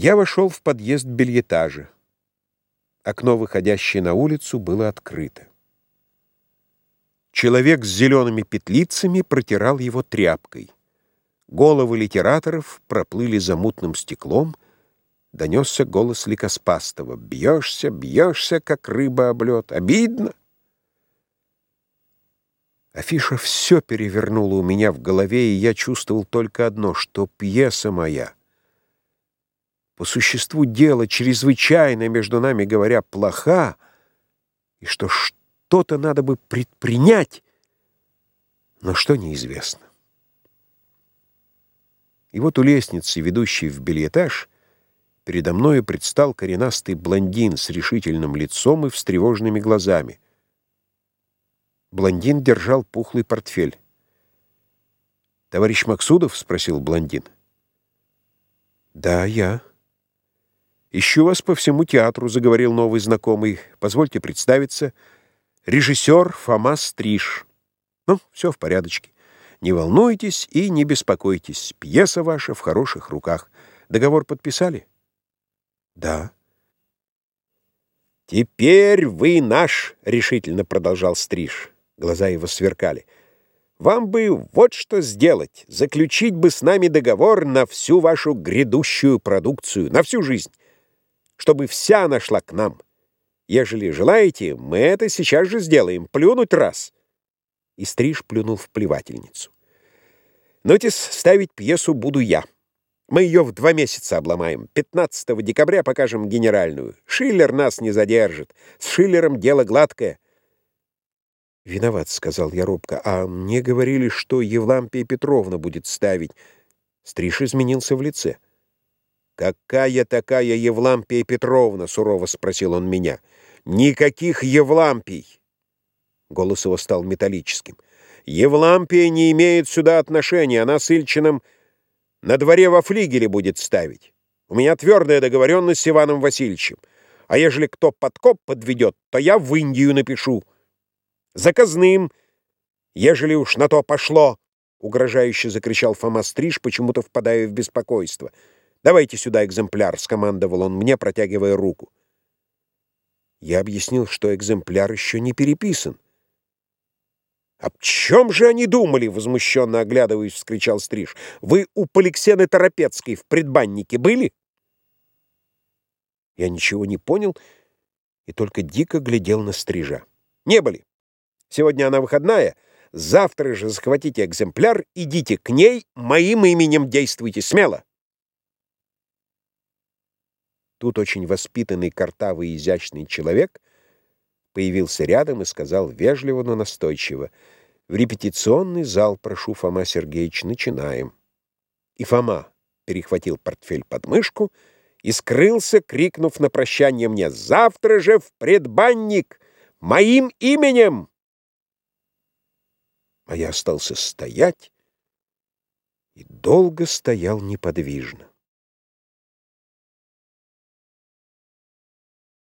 Я вошел в подъезд бельетажа. Окно, выходящее на улицу, было открыто. Человек с зелеными петлицами протирал его тряпкой. Головы литераторов проплыли за мутным стеклом, донесся голос Ликоспастова. «Бьешься, бьешься, как рыба об лед. Обидно!» Афиша все перевернула у меня в голове, и я чувствовал только одно, что пьеса моя, по существу дела, чрезвычайно, между нами говоря, плоха, и что что-то надо бы предпринять, но что неизвестно. И вот у лестницы, ведущей в бельетаж, передо мною предстал коренастый блондин с решительным лицом и встревоженными глазами — Блондин держал пухлый портфель. «Товарищ Максудов?» — спросил блондин. «Да, я». «Ищу вас по всему театру», — заговорил новый знакомый. «Позвольте представиться. Режиссер Фома Стриж». «Ну, все в порядочке. Не волнуйтесь и не беспокойтесь. Пьеса ваша в хороших руках. Договор подписали?» «Да». «Теперь вы наш», — решительно продолжал Стриж. Глаза его сверкали. «Вам бы вот что сделать. Заключить бы с нами договор на всю вашу грядущую продукцию, на всю жизнь, чтобы вся нашла к нам. Ежели желаете, мы это сейчас же сделаем. Плюнуть раз». И Стриж плюнул в плевательницу. «Нотис, ставить пьесу буду я. Мы ее в два месяца обломаем. 15 декабря покажем генеральную. Шиллер нас не задержит. С Шиллером дело гладкое». «Виноват», — сказал я робко. «А мне говорили, что Евлампия Петровна будет ставить». Стриж изменился в лице. «Какая такая Евлампия Петровна?» — сурово спросил он меня. «Никаких Евлампий!» Голос его стал металлическим. «Евлампия не имеет сюда отношения. Она с Ильчиным на дворе во флигеле будет ставить. У меня твердая договоренность с Иваном Васильевичем. А ежели кто подкоп подведет, то я в Индию напишу» заказным, ежели уж на то пошло!» — угрожающе закричал Фома Стриж, почему-то впадая в беспокойство. «Давайте сюда экземпляр», — скомандовал он мне, протягивая руку. Я объяснил, что экземпляр еще не переписан. «Об чем же они думали?» — возмущенно оглядываясь, вскричал Стриж. «Вы у Поликсены Торопецкой в предбаннике были?» Я ничего не понял и только дико глядел на Стрижа. «Не были. Сегодня она выходная. Завтра же захватите экземпляр, идите к ней, моим именем действуйте смело. Тут очень воспитанный, картавый, изящный человек появился рядом и сказал вежливо, но настойчиво, «В репетиционный зал, прошу, Фома Сергеевич, начинаем». И Фома перехватил портфель под мышку и скрылся, крикнув на прощание мне, «Завтра же в предбанник! Моим именем!» а я остался стоять и долго стоял неподвижно.